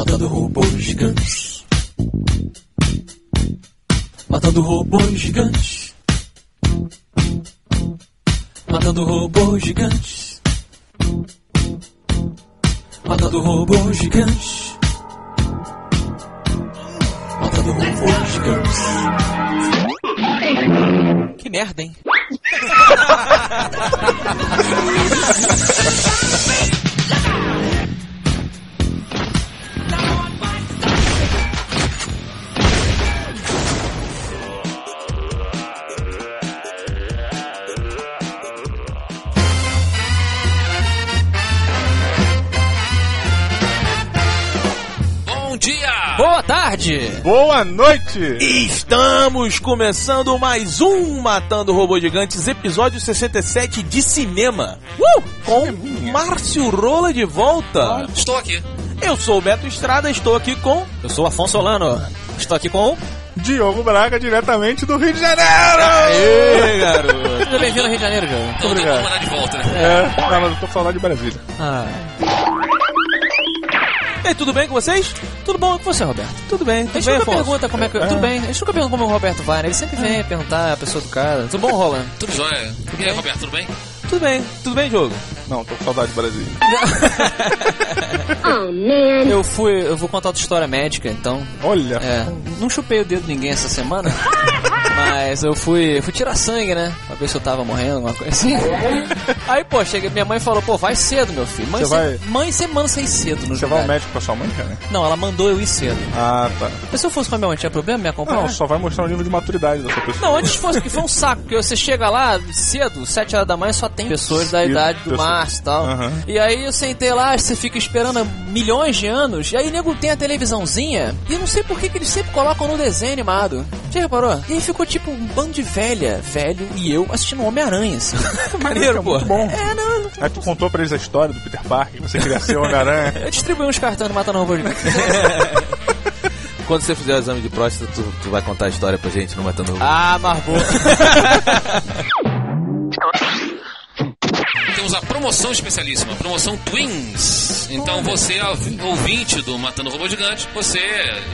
Matando robôs gigantes. Matando robôs gigantes. Matando robôs gigantes. Matando robôs gigantes. Matando robôs gigantes. Que merda, hein? tarde! Boa noite! Estamos começando mais um Matando Robôs Gigantes, episódio 67 de cinema. Uh! Com Márcio Rola de volta. Estou aqui. Eu sou o Beto Estrada, estou aqui com. Eu sou o Afonso Solano. Estou aqui com. Diogo Braga, diretamente do Rio de Janeiro! Aê, garoto! Seja bem-vindo ao Rio de Janeiro, Diogo. Tem obrigado. como mandar de volta, né? É, não, mas eu tô saudade de Brasília. Ah, E aí, tudo bem com vocês? tudo bom com você, Roberto? Tudo bem, A tudo gente bem, nunca Afonso? pergunta como é que. Tudo bem, a gente nunca pergunta como o Roberto vai, né? Ele sempre vem perguntar a pessoa do cara. Tudo bom, Roland? Tudo jóia. E aí, Roberto, tudo bem? Tudo bem, tudo bem, Diogo? Não, tô com saudade de Brasília. Eu fui. Eu vou contar outra história médica, então. Olha, É, não chupei o dedo de ninguém essa semana. Mas eu fui, fui tirar sangue, né? Pra ver se eu tava morrendo, alguma coisa assim. Aí, pô, cheguei, minha mãe falou, pô, vai cedo, meu filho. Mãe, Você vai- mãe sempre manda você ir cedo no você vai ao médico com a sua mãe, cara? Não, ela mandou eu ir cedo. Ah, tá. Mas se eu fosse com a minha mãe, tinha problema me acompanhar? Não, só vai mostrar o nível de maturidade da sua pessoa. Não, antes fosse, que foi um saco, porque você chega lá cedo, 7 horas da manhã, só tem pessoas da idade do pessoas. Márcio e tal. Aham. E aí eu sentei lá, você fica esperando há milhões de anos, e aí nego tem a televisãozinha, e eu não sei por que, que eles sempre colocam no desenho animado. Já reparou? E aí ficou tipo um bando de velha, velho, e eu assistindo Homem-Aranha, assim. Maneiro, pô. Muito bom. É, não, não. Aí tu contou pra eles a história do Peter Parker, você queria ser o Homem-Aranha. Eu distribuí uns cartões matando robô de Quando você fizer o exame de próstata, tu, tu vai contar a história pra gente no Matando. Ah, Margot. Promoção especialíssima, promoção Twins. Então você, ouvinte do Matando Robô Gigante, você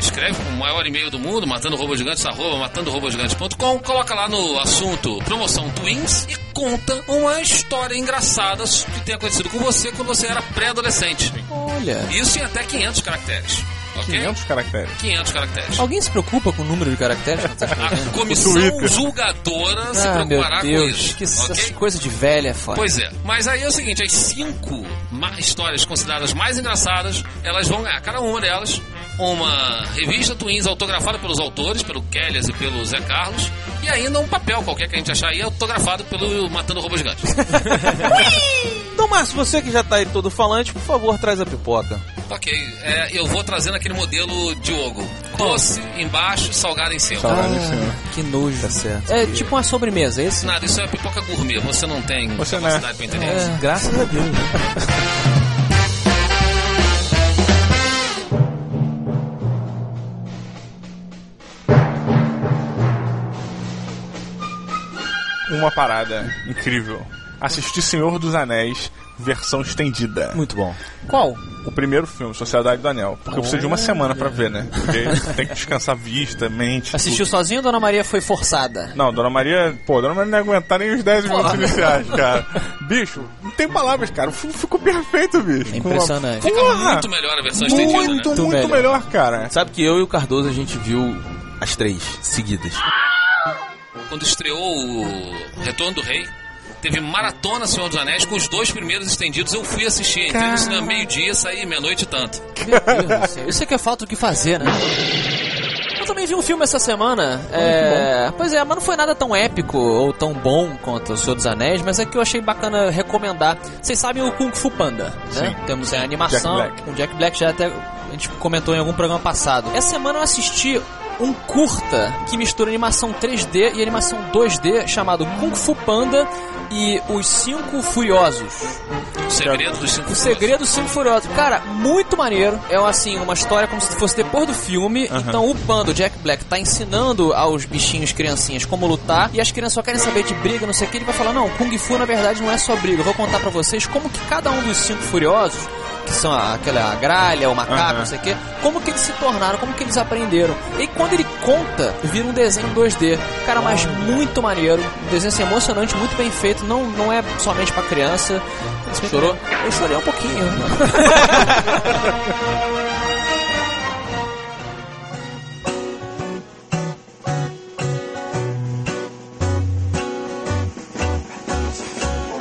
escreve o maior e-mail do mundo, matando robô gigantes, arroba matandorobogigantes.com, coloca lá no assunto promoção Twins e conta uma história engraçada que tenha acontecido com você quando você era pré-adolescente. Olha. Isso em até 500 caracteres. Ok? 500 caracteres. 500 caracteres. Alguém se preocupa com o número de caracteres? que tá? A comissão julgadora se Ah, meu preocupará com Deus, isso. que ok? coisa de velha, foda. Pois é. Mas aí é o seguinte, as cinco histórias consideradas mais engraçadas, elas vão ganhar, cada uma delas, uma revista Twins autografada pelos autores, pelo Kellyas e pelo Zé Carlos, e ainda um papel qualquer que a gente achar aí, autografado pelo Matando Robô Gigante. Então, Márcio, você que já tá aí todo falante, por favor, traz a pipoca. Ok, é, eu vou trazendo aquele modelo Diogo. Doce embaixo, salgado em cima. Salgado em cima. Que nojo. Tá certo. É tipo uma sobremesa, é esse? Nada, isso é pipoca gourmet, você não tem Você não capacidade é. pra entender É. isso. Graças a Deus. Uma parada incrível. Assistir Senhor dos Anéis, versão estendida. Muito bom. Qual? O primeiro filme, Sociedade do Anel. Porque eu preciso de uma semana pra ver, né? Porque tem que descansar vista, mente. Assistiu sozinho ou Dona Maria foi forçada? Não, Dona Maria, pô, Dona Maria não ia aguentar nem os 10 minutos iniciais, cara. Bicho, não tem palavras, cara. O filme ficou perfeito, bicho. É impressionante. Com uma- Fica muito melhor a versão estendida, né? Muito, Muito muito melhor. melhor, cara. Sabe que eu e o Cardoso a gente viu as três seguidas. quando estreou o Retorno do Rei, teve Maratona Senhor dos Anéis com os dois primeiros estendidos. Eu fui assistir, entrei no cinema meio-dia, saí meia-noite e tanto. Meu Deus do céu. Isso é que é falta o que fazer, né? Eu também vi um filme essa semana. É... Pois é, mas não foi nada tão épico ou tão bom quanto O Senhor dos Anéis, mas é que eu achei bacana recomendar. Vocês sabem o Kung Fu Panda, né? Sim. Temos a animação. Jack Black. Com Jack Black já até a gente comentou em algum programa passado. Essa semana eu assisti um curta que mistura animação 3D e animação 2D chamado Kung Fu Panda e os Cinco Furiosos. O segredo dos cinco O Segredo dos Cinco Furiosos. Cara, muito maneiro. É assim, uma história como se fosse depois do filme. Então o Panda, o Jack Black, tá ensinando aos bichinhos, criancinhas, como lutar. E as crianças só querem saber de briga, não sei o que. Ele vai falar: Não, Kung Fu na verdade não é só briga. Eu vou contar pra vocês como que cada um dos cinco furiosos. Que são aquela gralha, o macaco, não sei o quê, como que eles se tornaram, como que eles aprenderam. E quando ele conta, vira um desenho 2D. Cara, mas muito maneiro. Um desenho assim, emocionante, muito bem feito. Não, não é somente pra criança. Chorou? Eu chorei um pouquinho.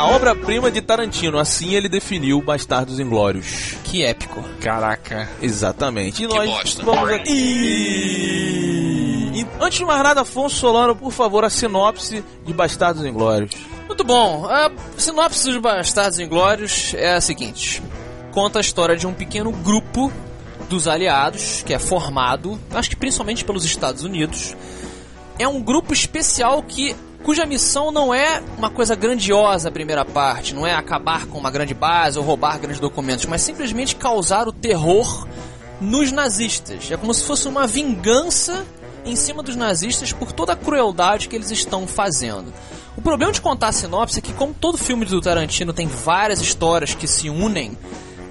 A obra-prima de Tarantino, assim ele definiu Bastardos Inglórios. que épico. Caraca. Exatamente. E Que nós bosta. vamos aqui. E antes de mais nada, Afonso Solano, por favor, a sinopse de Bastardos Inglórios. Muito bom. A sinopse dos Bastardos Inglórios é a seguinte: conta a história de um pequeno grupo dos aliados que é formado, acho que principalmente pelos Estados Unidos. É um grupo especial que cuja missão não é uma coisa grandiosa a primeira parte, não é acabar com uma grande base ou roubar grandes documentos, mas simplesmente causar o terror nos nazistas. É como se fosse uma vingança em cima dos nazistas por toda a crueldade que eles estão fazendo. O problema de contar a sinopse é que, como todo filme do Tarantino tem várias histórias que se unem,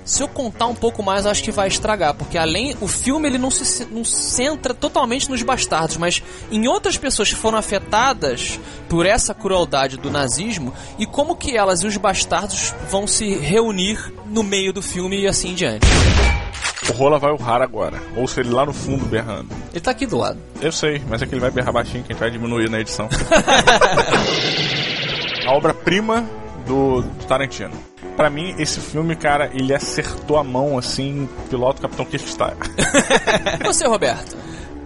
se eu contar um pouco mais, acho que vai estragar, porque além o filme ele não se não centra totalmente nos bastardos, mas em outras pessoas que foram afetadas por essa crueldade do nazismo e como que elas e os bastardos vão se reunir no meio do filme e assim em diante. O Rola vai urrar agora. Ouça ele lá no fundo berrando. Ele tá aqui do lado. Eu sei, mas é que ele vai berrar baixinho que a gente vai diminuir na edição. a obra-prima do, do Tarantino. Pra mim, esse filme, cara, ele acertou a mão, assim, piloto Capitão Kickstarter. E você, Roberto?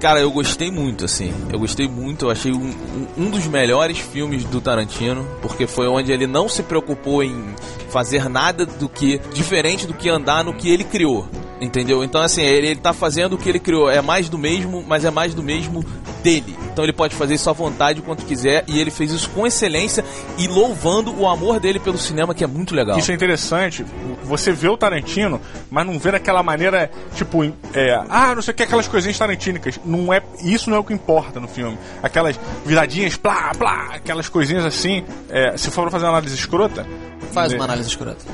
Cara, eu gostei muito, assim. Eu gostei muito, eu achei um, um- um dos melhores filmes do Tarantino, porque foi onde ele não se preocupou em fazer nada do que diferente do que andar no que ele criou. Entendeu? Então, assim, ele, ele tá fazendo o que ele criou. É mais do mesmo, mas é mais do mesmo dele. Então ele pode fazer isso à vontade quanto quiser. E ele fez isso com excelência e louvando o amor dele pelo cinema, que é muito legal. Isso é interessante. Você vê o Tarantino, mas não vê daquela maneira, tipo, é, ah, não sei o que, aquelas coisinhas tarantínicas. Não é, isso não é o que importa no filme. Aquelas viradinhas, plá, plá, aquelas coisinhas assim. É, se for pra fazer uma análise escrota. Faz né, uma análise escrota.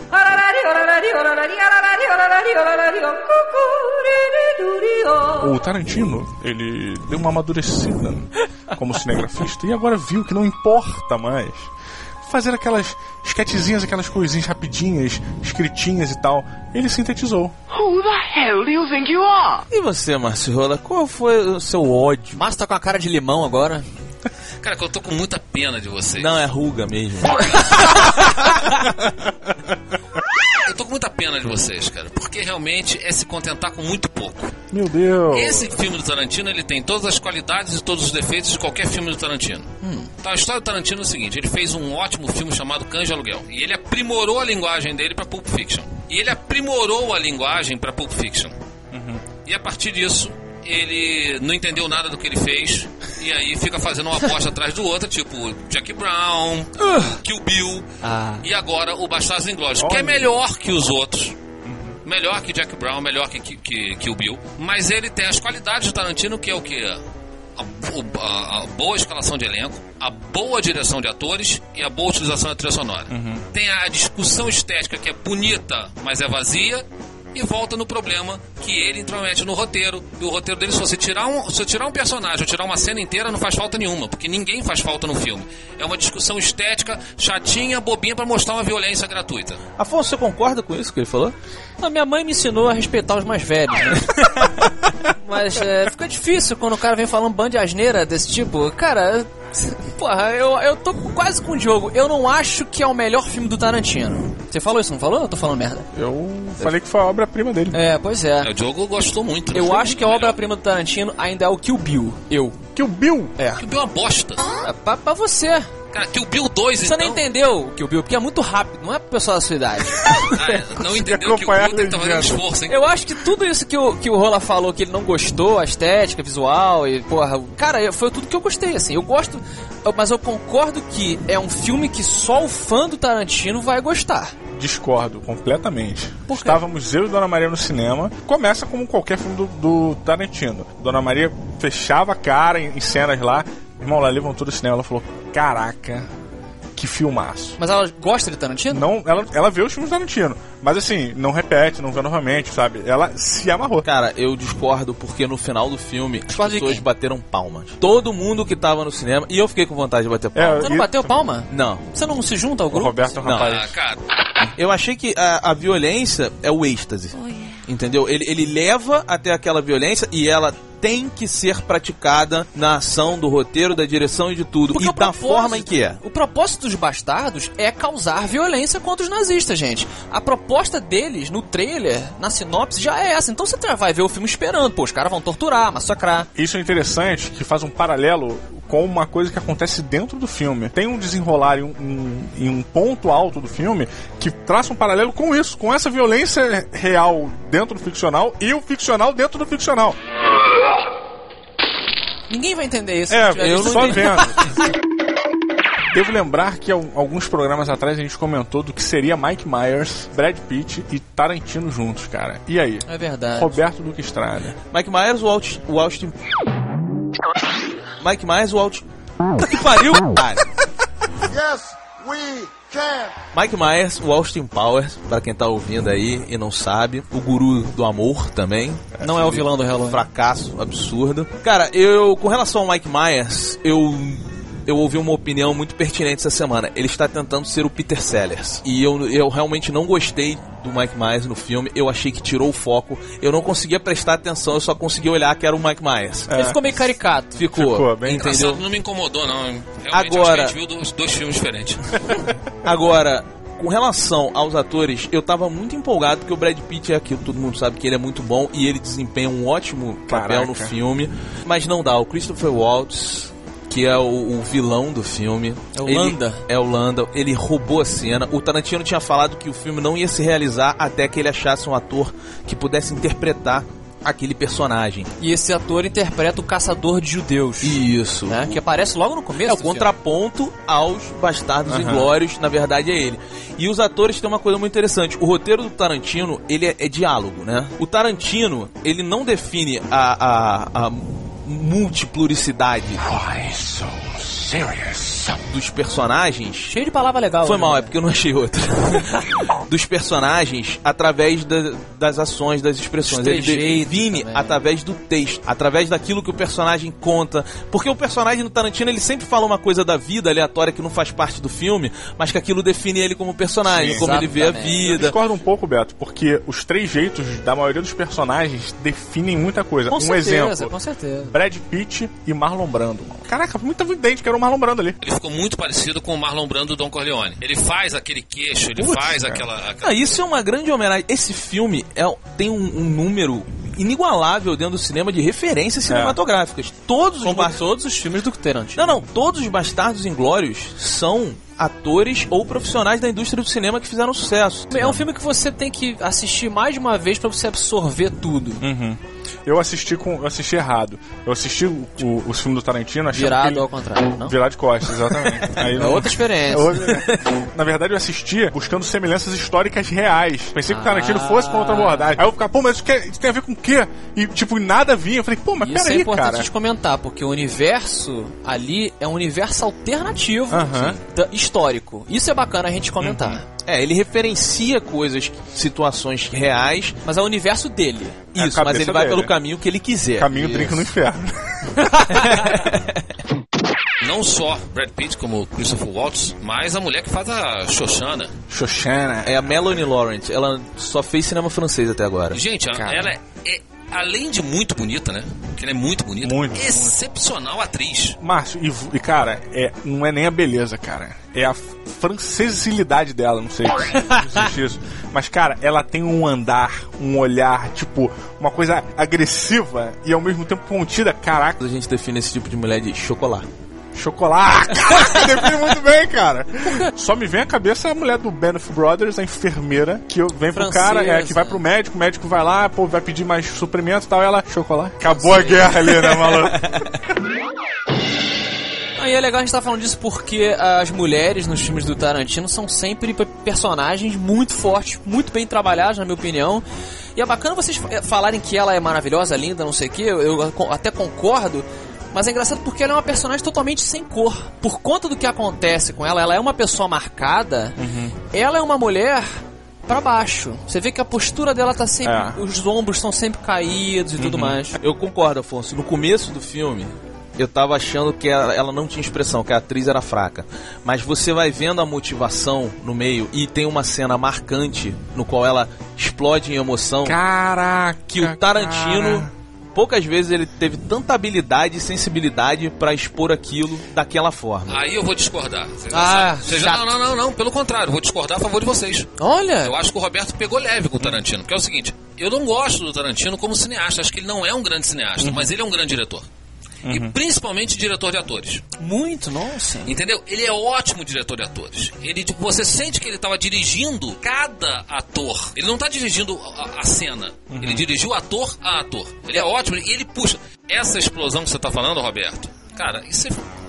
O Tarantino, ele deu uma amadurecida como cinegrafista e agora viu que não importa mais fazer aquelas esquetezinhas, aquelas coisinhas rapidinhas, escritinhas e tal. Ele sintetizou. Who the hell do you think you are? E você, Márcio Rola, qual foi o seu ódio? Márcio tá com a cara de limão agora. Cara, que eu tô com muita pena de vocês. Não, é ruga mesmo. Eu tô com muita pena de vocês, cara. Porque realmente é se contentar com muito pouco. Meu Deus. Esse filme do Tarantino, ele tem todas as qualidades e todos os defeitos de qualquer filme do Tarantino. Então a história do Tarantino é o seguinte, ele fez um ótimo filme chamado Cães de Aluguel. E ele aprimorou a linguagem dele pra Pulp Fiction. E ele aprimorou a linguagem pra Pulp Fiction. E a partir disso, ele não entendeu nada do que ele fez. E aí fica fazendo uma aposta atrás do outro, tipo Jack Brown, Kill Bill. Ah. E agora o Bastardos Inglórios, que é melhor que os outros. Melhor que Jack Brown, melhor que, que, que, que o Bill. Mas ele tem as qualidades do Tarantino, que é o que? A, a- a boa escalação de elenco, a boa direção de atores e a boa utilização da trilha sonora. Tem a discussão estética que é bonita, mas é vazia. E volta no problema que ele intromete no roteiro. E o roteiro dele, se você tirar um, se você tirar um personagem ou tirar uma cena inteira, não faz falta nenhuma, porque ninguém faz falta no filme. É uma discussão estética, chatinha, bobinha pra mostrar uma violência gratuita. Afonso, você concorda com isso que ele falou? A minha mãe me ensinou a respeitar os mais velhos, né? Mas é, fica difícil quando o cara vem falando bando de asneira desse tipo. Cara, porra, eu, eu tô quase com o jogo. Eu não acho que é o melhor filme do Tarantino. Você falou isso, não falou? Eu tô falando merda. Eu falei que foi a obra-prima dele. É, pois É, é. o Diogo gostou muito. né? Eu acho que a muito obra-prima do Tarantino ainda é o Kill Bill. Eu. O Bill. É. Kill Bill é uma bosta. É pra, pra você. Cara, Kill Bill 2, Você então... não entendeu o Kill Bill, porque é muito rápido, não é pro pessoal da sua idade. Ah, não entendeu que o Bill tem que estar fazendo esforço, hein? Eu acho que tudo isso que o, que o Rola falou, que ele não gostou, a estética, visual e, porra, cara, foi tudo que eu gostei, assim. Eu gosto, mas eu concordo que é um filme que só o fã do Tarantino vai gostar. Discordo completamente. Por quê? Estávamos eu e Dona Maria no cinema. Começa como qualquer filme do, do Tarantino. Dona Maria fechava a cara em, em cenas lá. Irmão, ela levantou do cinema ela falou: Caraca, que filmaço. Mas ela gosta de Tarantino? Não, ela, ela vê os filmes do Tarantino, mas assim, não repete, não vê novamente, sabe? Ela se amarrou. Cara, eu discordo porque no final do filme as Discorda de pessoas quem? bateram palmas. Todo mundo que tava no cinema, e eu fiquei com vontade de bater palmas. Você não E- bateu palma? Não. Você não se junta ao O grupo? Roberto é um Não. Ah, rapaz. cara, Eu achei que a, a violência é o êxtase. Entendeu? Ele, ele leva até aquela violência e ela tem que ser praticada na ação do roteiro, da direção e de tudo. Porque e da forma em que é. O propósito dos bastardos é causar violência contra os nazistas, gente. A proposta deles no trailer, na sinopse, já é essa. Então você vai ver o filme esperando. Pô, os caras vão torturar, massacrar. Isso é interessante, que faz um paralelo com uma coisa que acontece dentro do filme. Tem um desenrolar em um, em um ponto alto do filme que traça um paralelo com isso, com essa violência real dentro do ficcional e o ficcional dentro do ficcional. Ninguém vai entender isso. É, eu visto só o filme. vendo. Devo lembrar que al- alguns programas atrás a gente comentou do que seria Mike Myers, Brad Pitt e Tarantino juntos, cara. E aí? É verdade. Roberto Duque Estrada. Mike Myers, o, Alt, o Austin. Mike Myers, o Austin. Puta que pariu, cara! Yes, we. Mike Myers, o Austin Powers, pra quem tá ouvindo aí e não sabe, o guru do amor também. Não é o vilão do Halloween. fracasso absurdo. Cara, eu com relação ao Mike Myers, eu eu ouvi uma opinião muito pertinente essa semana. Ele está tentando ser o Peter Sellers. E eu, eu realmente não gostei do Mike Myers no filme. Eu achei que tirou o foco. Eu não conseguia prestar atenção, eu só conseguia olhar que era o Mike Myers. Ele ficou meio caricato. Ficou, Ficou bem entendeu? engraçado, não me incomodou, não. Realmente, Agora- viu dois, dois filmes diferentes. Agora, com relação aos atores, eu tava muito empolgado porque o Brad Pitt é aquilo, todo mundo sabe que ele é muito bom e ele desempenha um ótimo papel Caraca. no filme. Mas não dá, o Christopher Waltz, que é o, o vilão do filme. É o ele- Landa. É o Landa, ele roubou a cena. O Tarantino tinha falado que o filme não ia se realizar até que ele achasse um ator que pudesse interpretar aquele personagem. E esse ator interpreta o caçador de judeus. Isso. Né? Que aparece logo no começo. É o do filme. contraponto aos Bastardos Inglórios, na verdade é ele. E os atores têm uma coisa muito interessante. O roteiro do Tarantino, ele é, é diálogo, né? O Tarantino, ele não define a, a, a multiplicidade. Why so multipluricidade dos personagens Cheio de palavra legal. foi né, mal, é mano? porque eu não achei outra. Dos personagens através da- das ações, das expressões. Ele define também. através do texto, através daquilo que o personagem conta. Porque o personagem do Tarantino, ele sempre fala uma coisa da vida aleatória que não faz parte do filme, mas que aquilo define ele como personagem, Sim. como ele vê a Exatamente. Eu vida. discordo um pouco, Beto, porque os três jeitos da maioria dos personagens definem muita coisa. Com um certeza, exemplo: com certeza. Brad Pitt e Marlon Brando. Caraca, muito evidente que era o Marlon Brando ali. Ele ficou muito parecido com o Marlon Brando do Don Corleone. Ele faz aquele queixo, ele Putz, faz cara. aquela... aquela- Ah, isso é uma grande homenagem. Esse filme é, tem um, um número inigualável dentro do cinema de referências cinematográficas. Todos os todos os filmes do Tarantino. Não, não, todos os Bastardos Inglórios são atores ou profissionais da indústria do cinema que fizeram sucesso. É um filme que você tem que assistir mais de uma vez pra você absorver tudo. Eu assisti com. Eu assisti errado. Eu assisti o, o, os filmes do Tarantino achando Virado que ele- ao contrário, não? Virado de costas, exatamente. Aí É não- outra experiência. É outra- Na verdade, eu assistia buscando semelhanças históricas reais. Pensei que o Tarantino Ah. fosse pra outra abordagem. Aí eu ficava, pô, mas isso, quer- isso tem a ver com o quê? E, tipo, nada vinha. Eu falei, pô, mas Isso é peraí, importante cara. de comentar, porque o universo ali é um universo alternativo Aham. da- histórico. Isso é bacana a gente comentar. É, ele referencia coisas, situações reais, Mas é o universo dele. É isso, mas ele vai dele. pelo caminho que ele quiser. Caminho Isso. trinca no inferno. Não só Brad Pitt como Christopher Waltz, mas a mulher que faz a Xoxana. Xoxana. É a Melanie Laurent, ela só fez cinema francês até agora. Gente, Cara. ela é, é, além de muito bonita, né? Que ela é muito bonita. Muito, excepcional atriz. Márcio, e, e, cara, é, não é nem a beleza, cara. É a francesilidade dela, não sei se isso. Mas, cara, ela tem um andar, um olhar, tipo, uma coisa agressiva e ao mesmo tempo contida. Caraca, A gente define esse tipo de mulher de chocolate. Chocolate. Caraca, define muito bem, cara. Só me vem à cabeça a mulher do Benefit Brothers, a enfermeira, que vem pro Francesa. cara, é, que vai pro médico, o médico vai lá, pô, vai pedir mais suprimentos e tal, e ela, chocolate. Acabou a guerra ali, né, maluco? Aí é legal a gente estar falando disso porque as mulheres nos filmes do Tarantino são sempre pe- personagens muito fortes, muito bem trabalhados, na minha opinião. E é bacana vocês eh, falarem que ela é maravilhosa, linda, não sei o que, eu, até concordo, Mas é engraçado porque ela é uma personagem totalmente sem cor. Por conta do que acontece com ela, ela é uma pessoa marcada. Ela é uma mulher pra baixo. Você vê que a postura dela tá sempre. É. Os ombros estão sempre caídos e tudo mais. Eu concordo, Afonso. No começo do filme, eu tava achando que ela, ela não tinha expressão, que a atriz era fraca. Mas você vai vendo a motivação no meio e tem uma cena marcante no qual ela explode em emoção. Caraca. que o Tarantino, poucas vezes ele teve tanta habilidade e sensibilidade pra expor aquilo daquela forma. Aí eu vou discordar. Ah, já- não, não, não, não. Pelo contrário, vou discordar a favor de vocês. Olha! Eu acho que o Roberto pegou leve com o Tarantino. Porque é o seguinte, eu não gosto do Tarantino como cineasta. Acho que ele não é um grande cineasta, mas ele é um grande diretor. E principalmente diretor de atores. Muito, nossa. Entendeu? Ele é ótimo diretor de atores. Ele, tipo, você sente que ele estava dirigindo cada ator. Ele não está dirigindo a, a cena. Ele dirigiu ator a ator. Ele é ótimo e ele puxa. Essa explosão que você está falando, Roberto, cara, isso é.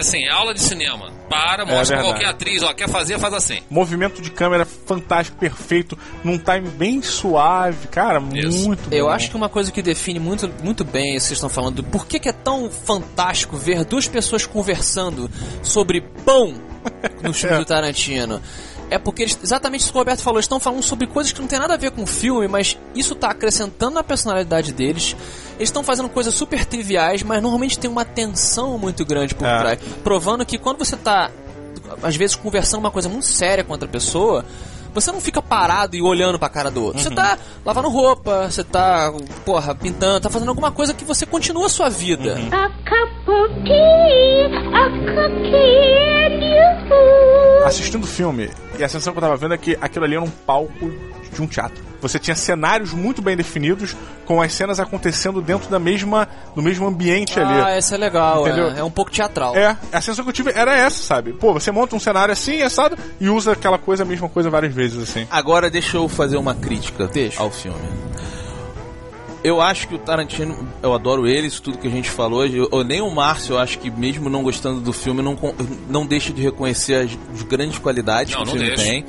Assim, é aula de cinema. Para, mostra verdade. qualquer atriz, ó, quer fazer, faz assim. Movimento de câmera fantástico, perfeito, num time bem suave, cara, Isso. muito bom. Eu acho que uma coisa que define muito, muito bem isso que vocês estão falando, por que, que é tão fantástico ver duas pessoas conversando sobre pão no filme do Tarantino? É porque eles, exatamente isso que o Roberto falou, eles estão falando sobre coisas que não tem nada a ver com o filme, mas isso tá acrescentando na personalidade deles. Eles estão fazendo coisas super triviais, mas normalmente tem uma tensão muito grande por É. trás. Provando que quando você tá, às vezes, conversando uma coisa muito séria com outra pessoa, você não fica parado e olhando pra cara do outro. Você tá lavando roupa, você tá, porra, pintando, tá fazendo alguma coisa que você continua a sua vida. A you. Assistindo o filme, e a sensação que eu tava vendo é que aquilo ali era um palco de um teatro. Você tinha cenários muito bem definidos, com as cenas acontecendo dentro da mesma, do mesmo ambiente ali. Ah, essa é legal, Entendeu? é, é um pouco teatral. É, a sensação que eu tive era essa, sabe? Pô, você monta um cenário assim, assado, e usa aquela coisa, a mesma coisa várias vezes, assim. Agora deixa eu fazer uma crítica Deixa. ao filme. Eu acho que o Tarantino, eu adoro ele, isso tudo que a gente falou. Eu, eu- nem o Márcio, eu acho que mesmo não gostando do filme, não, não deixa de reconhecer as, as grandes qualidades Não, que o filme deixa. tem.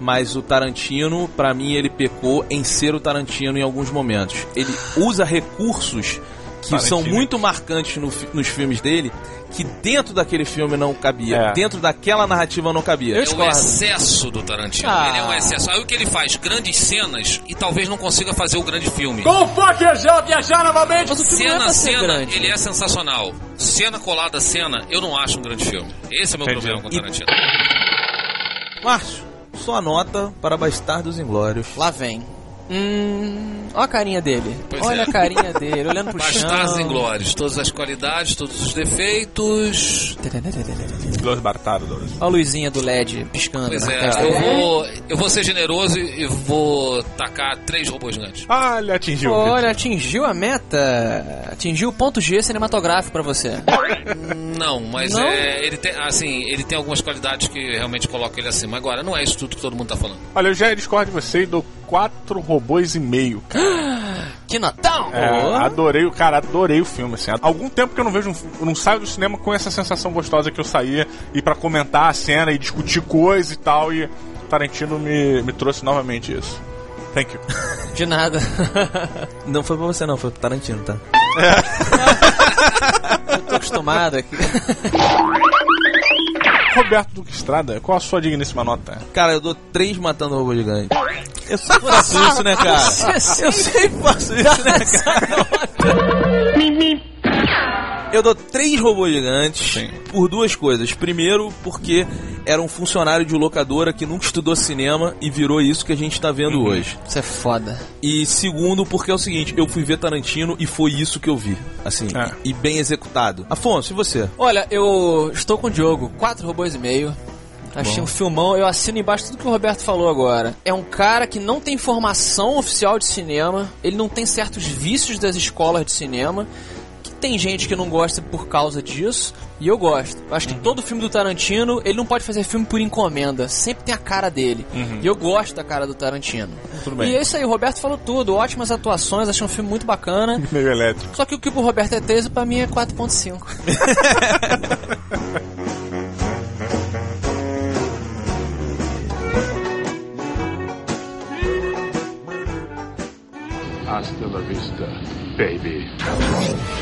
Mas o Tarantino, pra mim, ele pecou em ser o Tarantino em alguns momentos. Ele usa recursos que Tarantino. são muito marcantes no nos filmes dele, que dentro daquele filme não cabia, É. dentro daquela narrativa não cabia. É o excesso do Tarantino. Ah. Ele é um excesso. Aí o que ele faz? Grandes cenas e talvez não consiga fazer o grande filme. Mas o filme não é Cena ser cena, grande. ele é sensacional. Cena colada a cena, eu não acho um grande filme. Esse é o meu Entendi. problema com o Tarantino. Márcio, sua nota para Bastardos Inglórios. Lá vem. Hum. Olha a carinha dele. Pois Olha é. a carinha dele, olhando pro Bastardos chão. Inglórios, todas as qualidades, todos os defeitos. Los Bartardos. Olha a luzinha do LED piscando Pois na é, testa. eu vou, eu vou ser generoso e vou tacar três robôs gigantes. Olha, atingiu. Olha, atingiu a meta. Atingiu o ponto G cinematográfico pra você. Não, mas Não? é, ele tem, assim, ele tem algumas qualidades que realmente colocam ele acima. Agora, não é isso tudo que todo mundo tá falando. Olha, eu já discordo de você e dou quatro robôs e meio, cara. Que notão! É, adorei, o cara, adorei o filme, assim. Há algum tempo que eu não vejo, um- eu não saio do cinema com essa sensação gostosa que eu saía e pra comentar a cena e discutir coisa e tal, e Tarantino me, me trouxe novamente isso. Thank you. De nada. Não foi pra você não, foi pro Tarantino, tá? Eu tô acostumado aqui. Roberto Duque Estrada, qual a sua digníssima nota? Cara, eu dou três matando robô gigante. Eu sempre faço isso, né, cara? Eu sempre faço isso, né, cara? Eu dou três robôs gigantes Sim. por duas coisas. Primeiro, porque era um funcionário de locadora que nunca estudou cinema e virou isso que a gente tá vendo hoje. Isso é foda. E segundo, porque é o seguinte, eu fui ver Tarantino e foi isso que eu vi. Assim, É. e, e bem executado. Afonso, e você? Olha, eu estou com o Diogo. Quatro robôs e meio. Achei um filmão, eu assino embaixo tudo que o Roberto falou agora. É um cara que não tem formação oficial de cinema, ele não tem certos vícios das escolas de cinema, tem gente que não gosta por causa disso, e eu gosto. Eu acho que todo filme do Tarantino, ele não pode fazer filme por encomenda, sempre tem a cara dele. E eu gosto da cara do Tarantino. Tudo bem. E é isso aí, o Roberto falou tudo, ótimas atuações, achei um filme muito bacana. Meio elétrico. Só que o que pro Roberto é 13, pra mim é 4.5. Hasta la vista, baby.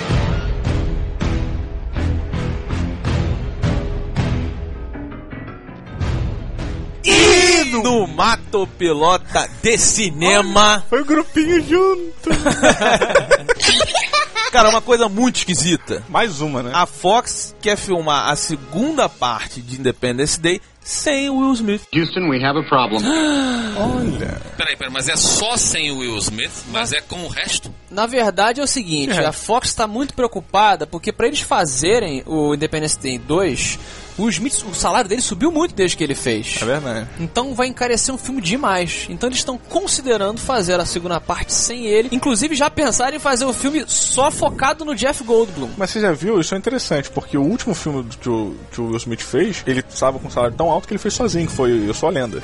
Mata o pilota de cinema. Foi o grupinho junto. Cara, uma coisa muito esquisita. Mais uma, né? A Fox quer filmar a segunda parte de Independence Day sem o Will Smith. Houston, we have a problem. Olha. Peraí, peraí, mas é só sem o Will Smith, mas é com o resto? Na verdade é o seguinte, É. a Fox está muito preocupada porque pra eles fazerem o Independence Day 2, o Smith, o salário dele subiu muito desde que ele fez. É verdade. Então vai encarecer um filme demais. Então eles estão considerando fazer a segunda parte sem ele. Inclusive já pensaram em fazer o filme só focado no Jeff Goldblum. Mas você já viu? Isso é interessante, porque o último filme que o, que o Will Smith fez, ele estava com um salário tão alto que ele fez sozinho, que foi Eu Sou a Lenda.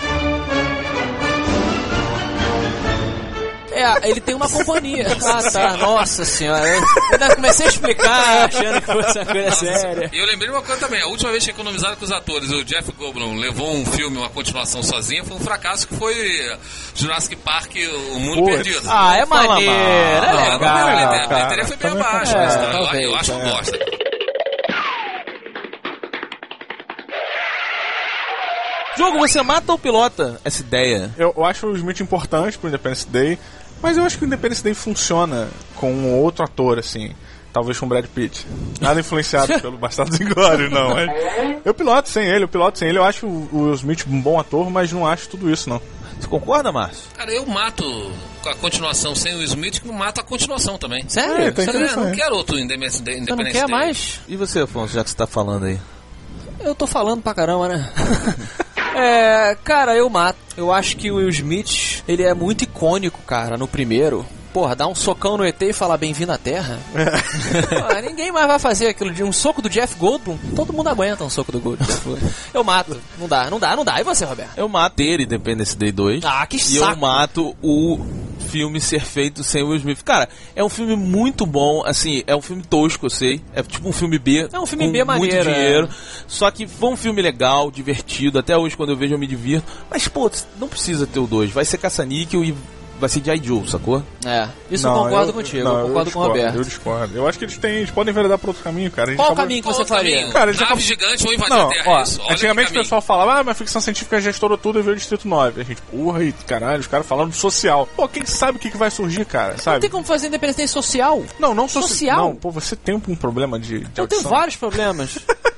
É, ele tem uma companhia. Ah, tá. Nossa senhora. Eu ainda comecei a explicar achando que fosse uma coisa séria. E eu lembrei de uma coisa também, a última vez que economizaram com os atores, o Jeff Goldblum levou um filme, uma continuação sozinho, foi um fracasso que foi Jurassic Park, O Mundo Putz. Perdido. Ah, é maneiro. É Não, legal. não, a bilheteria foi bem abaixo, mas É, tá, eu, talvez, eu acho que é. gosta. Jogo, você mata o pilota? Essa ideia. Eu, eu acho o Smith importante pro Independence Day, mas eu acho que o Independence Day funciona com um outro ator, assim. Talvez com o Brad Pitt. Nada influenciado pelo Bastardos Inglórios, não. Mas eu piloto sem ele, eu piloto sem ele. Eu acho o Will Smith um bom ator, mas não acho tudo isso, não. Você concorda, Márcio? Cara, eu mato com a continuação sem o Smith, que mato a continuação também. Sério? É, tá Você Eu não quero outro Independence Day. Você não Independence quer Day. mais? E você, Afonso, já que você tá falando aí? Eu tô falando pra caramba, né? é, cara, eu mato. Eu acho que o Will Smith, ele é muito icônico, cara, no primeiro. Porra, dar um socão no ET e falar bem-vindo à Terra. Ah, ninguém mais vai fazer aquilo de um soco do Jeff Goldblum. Todo mundo aguenta um soco do Goldblum. Eu mato. Não dá, não dá, não dá. E você, Roberto? Eu mato ele, Independence Day 2. Ah, que E saco. eu mato o filme ser feito sem o Will Smith. Cara, é um filme muito bom, assim, é um filme tosco, eu sei. É tipo um filme B. É um filme B muito maneiro, dinheiro. é. Só que foi um filme legal, divertido. Até hoje, quando eu vejo, eu me divirto. Mas, pô, não precisa ter o 2. Vai ser caça-níquel e vai ser G.I. Joe, sacou? É, isso eu Não, concordo contigo, não, eu concordo com o discordo, Roberto. Eu discordo. Eu acho que eles têm. Eles podem enveredar pra outro caminho, cara. A Qual o acabou- caminho que você caminho? faria? Cara, eles Naves acabam- gigantes vão invadir Não, a Terra, ó, isso. Olha antigamente o pessoal falava, ah, mas ficção científica já estourou tudo e veio o Distrito 9. A gente, porra, e caralho, os caras falando social. Pô, quem sabe o que, que vai surgir, cara, Não sabe? tem como fazer independência social. Não, não soci- Social? Não, pô, você tem um problema de, de Eu tenho audição? vários problemas.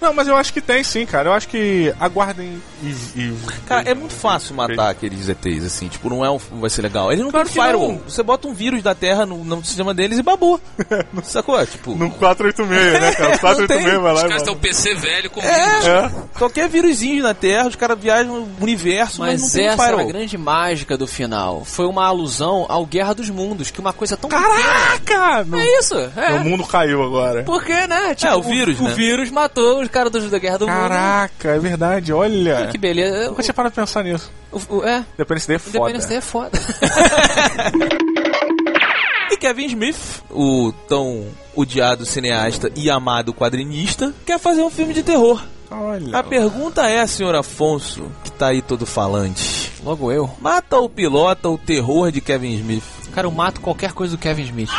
Não, mas eu acho que tem sim, cara. Eu acho que aguardem e. e- Cara, é muito fácil matar aqueles ETs, assim. Tipo, não é um, vai ser legal. Eles não Claro tem firewall. não. Você bota um vírus da Terra no, no sistema deles e babou. Sacou? Tipo, No 486, né, cara? O 486 vai Os lá e caras um PC velho com É. É. qualquer vírusinho na Terra, os caras viajam no universo, mas, não Mas tem essa era a firewall. grande mágica do final. Foi uma alusão ao Guerra dos Mundos, que uma coisa tão Caraca! No, pequena. É isso, é. o mundo caiu agora. Por quê, né? Tipo, É, o vírus, o, né? vírus matou os caras do- da Guerra do Caraca, é verdade, olha. Mundo. Que beleza. Nunca tinha parado pra pensar nisso. O, o, é, Independence Day é foda. Independence Day é foda. E Kevin Smith, o tão odiado cineasta e amado quadrinista, quer fazer um filme de terror. Olha. A pergunta é, senhor Afonso, que tá aí todo falante. Logo eu. Mata ou pilota o terror de Kevin Smith? Cara, eu mato qualquer coisa do Kevin Smith.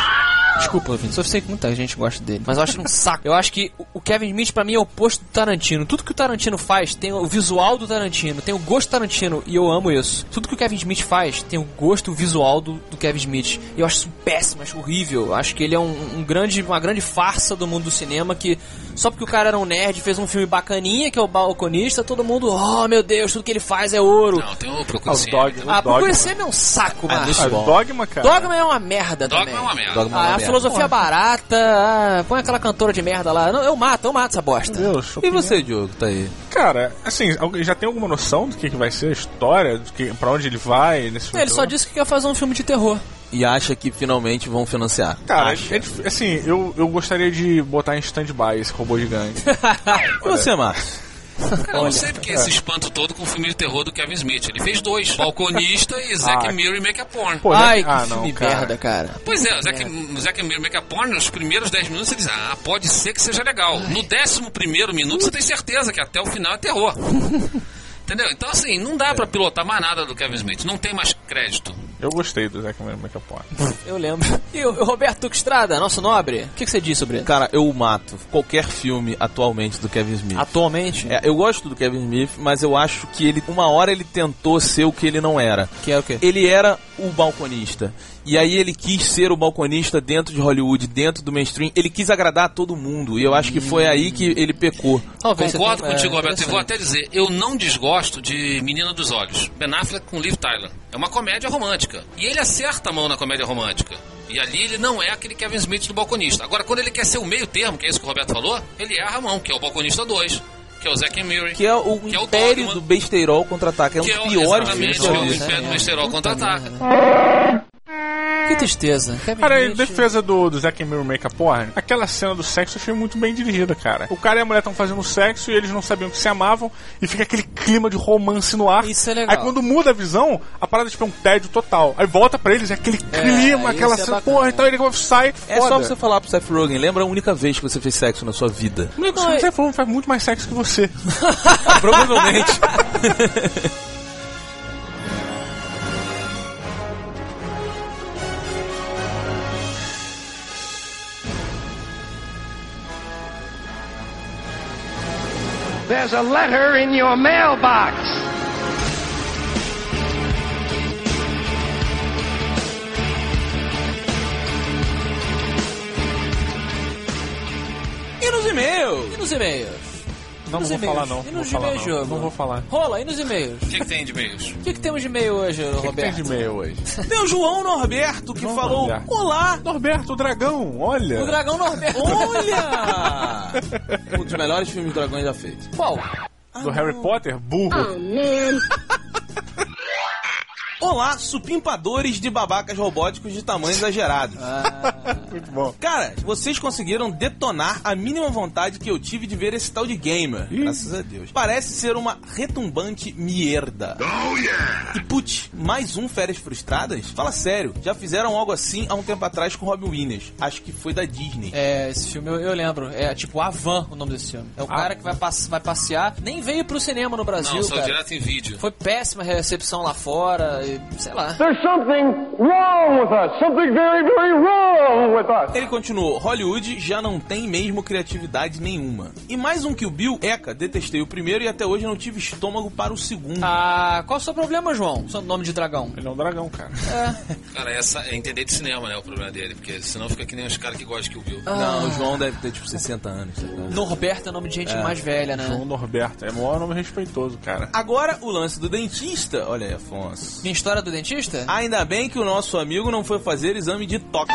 Desculpa, Vinícius, eu sei que muita gente gosta dele, mas eu acho um saco. Eu acho que o- o Kevin Smith pra mim é o oposto do Tarantino. Tudo que o Tarantino faz tem o visual do Tarantino, tem o gosto do Tarantino e eu amo isso. Tudo que o Kevin Smith faz tem o gosto visual do, do Kevin Smith. E eu acho isso péssimo, acho horrível. Eu acho que ele é um, um grande, uma grande farsa do mundo do cinema que só porque o cara era um nerd e fez um filme bacaninha, que é o balconista, todo mundo, oh meu Deus, tudo que ele faz é ouro. Não, tem o Ah, Procura o o Ah, Dogma. Procura Sempre é um saco, Ah, mano. Ah, bom. Dogma, cara. Dogma é uma merda Dogma também. é uma merda. Dogma é Ah, uma a merda. Filosofia barata, ah, põe aquela cantora de merda lá. Não, eu mato, eu mato essa bosta. Deus, E você, Diogo, tá aí? Cara, assim, alguém já tem alguma noção do que, que vai ser a história, do que, pra onde ele vai nesse filme? Ele só disse que quer fazer um filme de terror. E acha que finalmente vão financiar? Cara, Acha. é assim, eu, eu gostaria de botar em stand-by esse robô gigante. E você, Márcio? Cara, eu não sei porque esse espanto todo com o filme de terror do Kevin Smith. Ele fez dois: Balconista e Zack Ah. Miri Make a Porn. Pô, Ai, que ah, filme não, cara. merda, cara. Pois é, o Zack, Zack Miri Make a Porn, nos primeiros 10 minutos você diz, ah, pode ser que seja legal. No décimo primeiro minuto você tem certeza que até o final é terror. Entendeu? Então assim, não dá pra pilotar mais nada do Kevin Smith. Não tem mais crédito. Eu gostei do Zack McApoy. Eu lembro. E o Roberto Estrada, nosso nobre, o que, que você diz sobre ele? Cara, eu mato qualquer filme atualmente do Kevin Smith. Atualmente, É, eu gosto do Kevin Smith, mas eu acho que ele, uma hora ele tentou ser o que ele não era. que é o quê? Ele era o balconista. E aí ele quis ser o balconista dentro de Hollywood, dentro do mainstream. Ele quis agradar a todo mundo. E eu acho que foi aí que ele pecou. Talvez Concordo tenha- contigo, é, Roberto. E vou até dizer, eu não desgosto de Menina dos Olhos. Ben Affleck com Liv Tyler. É uma comédia romântica. E ele acerta a mão na comédia romântica. E ali ele não é aquele Kevin Smith do balconista. Agora, quando ele quer ser o meio termo, que é isso que o Roberto falou, ele erra a mão, que é o balconista 2, que é o Zack Miri. Que é o Que é o império do besteirol contra-ataque. É um que dos é o- piores filmes exatamente, que é o. Império do Besterol contra-ataca. Que tristeza. Kevin Cara, em defesa do, do Zack and Miri Make-up Porn, aquela cena do sexo eu achei muito bem dirigida, cara. O cara e a mulher estão fazendo sexo e eles não sabiam que se amavam e fica aquele clima de romance no ar. Isso é legal. Aí quando muda a visão, a parada tipo, é um tédio total. Aí volta pra eles, é aquele clima, aquela isso é cena, bacana. porra, então ele sai É foda. só você falar pro Seth Rogen, lembra a única vez que você fez sexo na sua vida? Não, você falou, faz muito mais sexo que você. Provavelmente. There's a letter in your mailbox. e nos e-mails? E nos e-mails? Não, não vou falar não. E Não nos vou falar e-mails, não. jogo? Não vou falar. Rola, e nos e-mails? O que, que tem de e-mails? O que, que temos de e-mail hoje, O que, que tem Roberto? de e-mail hoje? Tem o João Norberto que João falou: Norberto. Olá! Norberto, o dragão, olha. O Dragão Norberto. Olha! um dos melhores filmes de dragões já feitos. Qual? Do Harry Potter, burro. Olá, supimpadores de babacas robóticos de tamanho exagerado. Muito bom. Cara, vocês conseguiram detonar a mínima vontade que eu tive de ver esse tal de gamer. Graças a Deus. Parece ser uma retumbante mierda. E putz, mais um Férias Frustradas? Fala sério, já fizeram algo assim há um tempo atrás com Robin Williams. Acho que foi da Disney. É, esse filme eu, eu lembro. É tipo Avan o nome desse filme. É o cara que vai, passe- vai passear. Nem veio pro cinema no Brasil, Não, só cara. direto em vídeo. Foi péssima a recepção lá fora. E, sei lá. There's something wrong with us. Something very, very wrong with us. Ele continuou: Hollywood já não tem mesmo criatividade nenhuma. E mais um que o Bill, Eca, detestei o primeiro e até hoje não tive estômago para o segundo. Ah, qual é o seu problema, João? Seu nome de dragão. Ele é um dragão, cara. Cara, essa é entender de cinema, né? O problema dele. Porque senão fica que nem os caras que gostam de Kill Bill. Não, o João deve ter tipo 60 anos. tá? Norberto é nome de gente mais velha, né? João Norberto. É o maior nome respeitoso, cara. Agora, o lance do dentista. Olha aí, Afonso. Minha história do dentista? Ainda bem que o nosso amigo não foi fazer exame de toque.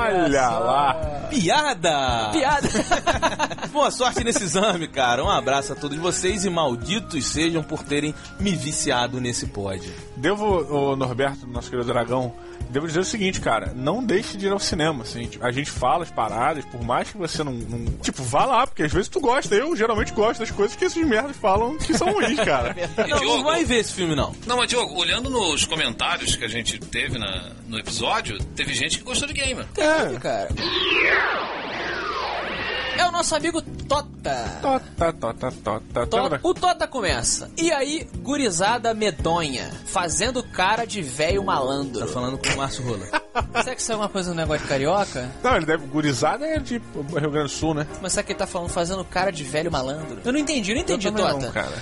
Olha só. lá. Piada! Piada. Boa sorte nesse exame, cara. Um abraço a todos vocês e malditos sejam por terem me viciado nesse pod. Devo, o Norberto, nosso querido dragão, devo dizer o seguinte, cara, não deixe de ir ao cinema, assim, a gente fala as paradas, por mais que você não, não- Tipo, vá lá, porque às vezes tu gosta, eu geralmente gosto das coisas que esses merdas falam que são ruins, cara. E, Não, não Diogo, vai ver esse filme, não. Não, mas Diogo, olhando nos comentários que a gente teve na- no episódio, teve gente que gostou de Gamer. É, cara. É o nosso amigo Tota. tota, tota, tota, Tota-. O Tota começa. E aí, gurizada medonha, fazendo cara de velho malandro. Tá falando com o Márcio Rola. Será que isso é uma coisa do negócio de carioca? Não, ele deve. Gurizada é de Rio Grande do Sul, né? Mas será que ele tá falando fazendo cara de velho malandro? Eu não entendi, eu não entendi, Eu Tota. não, cara.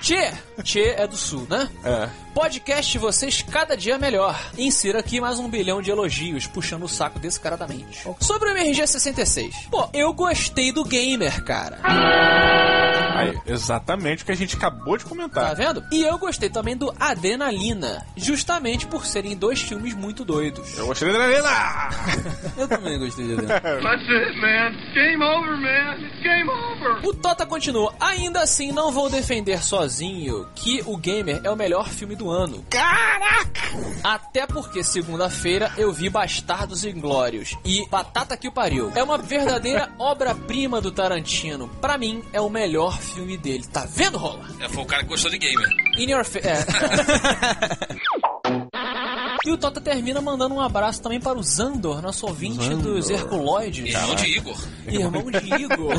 Tchê! Tchê é do sul, né? É. Podcast vocês cada dia melhor. Insira aqui mais um bilhão de elogios, puxando o saco descaradamente. Sobre o MRG 66. Pô, eu gostei do gamer, cara. Aí, exatamente o que a gente acabou de Tá comentar. vendo? E eu gostei também do Adrenalina, justamente por serem dois filmes muito doidos. Eu gostei da Helena! Eu também gostei de ver. That's it, man. Game over, man. It's game over. O Tota continua, ainda assim não vou defender sozinho que o Gamer é o melhor filme do ano. Caraca! Até porque segunda-feira eu vi Bastardos Inglórios e Batata que o pariu. É uma verdadeira obra-prima do Tarantino. Pra mim é o melhor filme dele. Tá vendo, Rola? É, foi o cara que gostou de Gamer. In your face. É. E o Tota termina mandando um abraço também para o Zandor, nosso ouvinte dos Herculoides. Irmão de Igor. Irmão de Igor.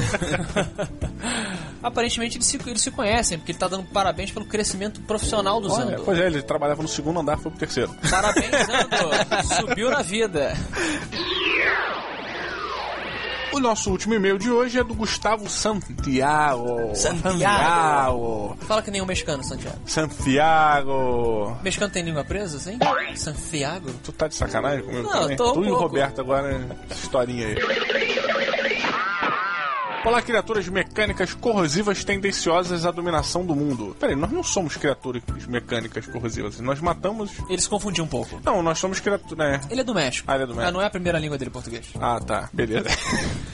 Aparentemente eles se, eles se conhecem, porque ele tá dando parabéns pelo crescimento profissional do Olha, Zando. pois é, ele trabalhava no segundo andar, foi pro terceiro. Parabéns, Zando! Subiu na vida. O nosso último e-mail de hoje é do Gustavo Santiago. Santiago. Fala que nem um mexicano, Santiago. Santiago. Mexicano tem língua presa, assim? Santiago? Tu tá de sacanagem comigo Não, também? tô um tu e o. Roberto agora, né? historinha aí. Olá, criaturas mecânicas corrosivas tendenciosas à dominação do mundo. Peraí, nós não somos criaturas mecânicas corrosivas. Nós matamos. Ele se confundiu um pouco. Não, nós somos criaturas. Né? Ele é do México. Ah, ele é do México. Ah, não é a primeira língua dele português. Ah, tá. Beleza.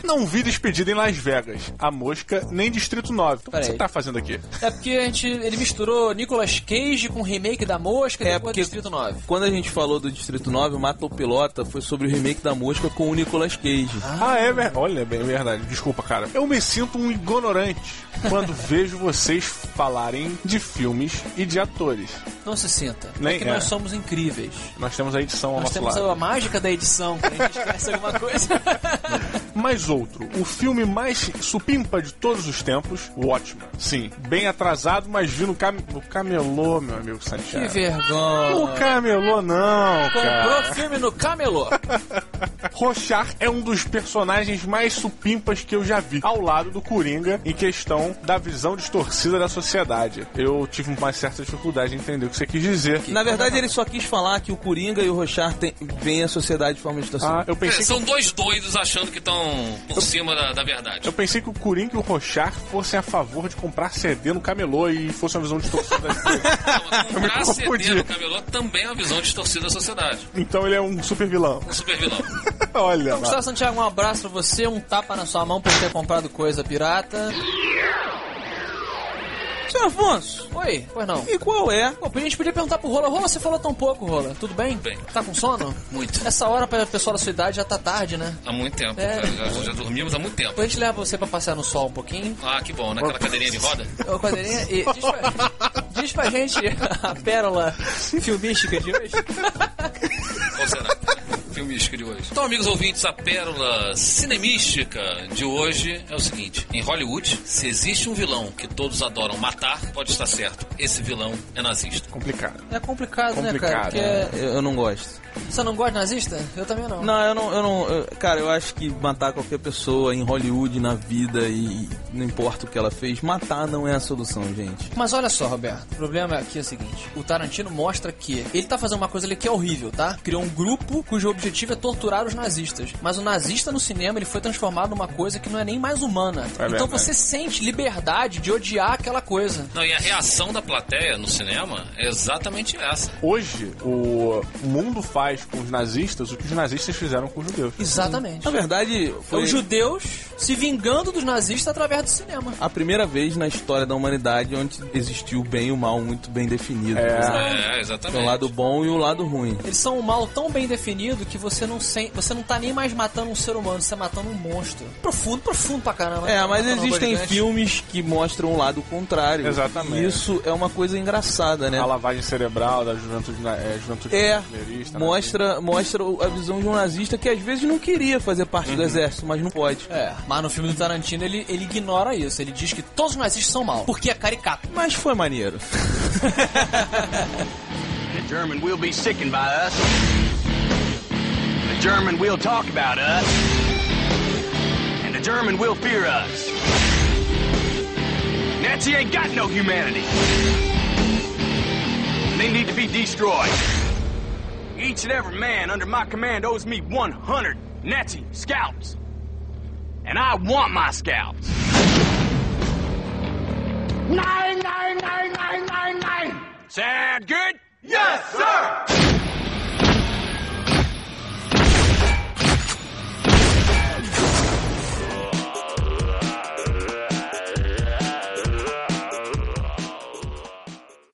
Não vi despedida em Las Vegas, a Mosca, nem Distrito 9. Então, o que você tá fazendo aqui? É porque a gente, ele misturou Nicolas Cage com o remake da Mosca e É, depois porque- Distrito 9. Quando a gente falou do Distrito 9, o Mata o Pilota foi sobre o remake da Mosca com o Nicolas Cage. Ah, é verdade. Olha, é bem verdade. Desculpa, cara. Eu me sinto um ignorante quando vejo vocês falarem de filmes e de atores. Não se sinta. Nem- é que é. nós somos incríveis. Nós temos a edição ao Nós nosso temos lado. a mágica da edição, quando a gente esquece alguma coisa. Mais outro, o filme mais supimpa de todos os tempos, Watchmen. Sim, bem atrasado, mas vi no, cam no camelô, meu amigo que Santiago. vergonha. No camelô não, Comprou cara. filme no camelô. Rochar é um dos personagens mais supimpas que eu já vi, ao lado do Coringa, em questão da visão distorcida da sociedade. Eu tive uma certa dificuldade em entender o que você quis dizer. Na verdade, ele só quis falar que o Coringa e o Rochard tem- veem a sociedade de forma distorcida. Ah, eu É, pensei que são dois doidos achando que estão por cima da, da verdade. Eu pensei que o Coringa e o Rochar fossem a favor de comprar CD no camelô e fosse uma visão distorcida das coisas. Comprar CD no camelô também é uma visão distorcida da sociedade. Então ele é um super vilão. Um super vilão. Olha Então, lá. Gustavo Santiago, um abraço pra você, um tapa na sua mão por ter comprado coisa pirata. Senhor Afonso, Oi, pois não. e qual é? Pô, a gente podia perguntar pro Rola. Rola, você falou tão pouco, Rola. Tudo bem? Bem. Tá com sono? Muito. Essa hora pra pessoa da sua idade já tá tarde, né? Há muito tempo. É. Já, já- já dormimos há muito tempo. Depois a gente leva você pra passear no sol um pouquinho. Ah, que bom, naquela cadeirinha de roda. Ô, Quadrinha, e diz pra, diz pra gente a pérola filmística de hoje. Qual será? Filmística de hoje. Então, amigos ouvintes, a pérola cinemística de hoje é o seguinte: em Hollywood, se existe um vilão que todos adoram matar, pode estar certo. Esse vilão é nazista. Complicado. É complicado, né, Complicado, cara? Porque Eu, eu não gosto. você não gosta de nazista? Eu também não. Não, eu não, eu não. eu- cara, eu acho que matar qualquer pessoa em Hollywood, na vida e não importa o que ela fez, matar não é a solução, gente. Mas olha só, Roberto, o problema aqui é o seguinte: o Tarantino mostra que ele tá fazendo uma coisa ali que é horrível, tá? Criou um grupo cujo objetivo é torturar os nazistas. Mas o nazista no cinema ele foi transformado numa coisa que não é nem mais humana. então verdade. você sente liberdade de odiar aquela coisa. Não, e a reação da plateia no cinema é exatamente essa. Hoje, o mundo faz com os nazistas o que os nazistas fizeram com os judeus. Exatamente. Na verdade, foi Os judeus se vingando dos nazistas através do cinema. a primeira vez na história da humanidade onde existiu o bem e o mal muito bem definido. É. É, Tem exatamente. o lado bom e o lado ruim. Eles são um mal tão bem definido que você não sente, você não tá nem mais matando um ser humano, você tá matando um monstro. Profundo, profundo pra caramba. É, mas existem filmes que mostram o lado contrário. Exatamente. E isso é uma coisa engraçada, né? A lavagem cerebral da juventude, é, juventude É, mostra, mostra o- a visão de um nazista que às vezes não queria fazer parte do exército, mas não pode. É, mas no filme do Tarantino ele, ele ignora isso. Ele diz que todos os nazistas são mal, porque é caricato. Mas foi maneiro. The German will be sickened by us. The German will talk about us. And the German will fear us. Nazi ain't got no humanity. They need to be destroyed. Each and every man under my command owes me 100 Nazi scalps. And I want my scalps. Nine, nine, nine, nine, nine, nine. Sound good? Yes, sir!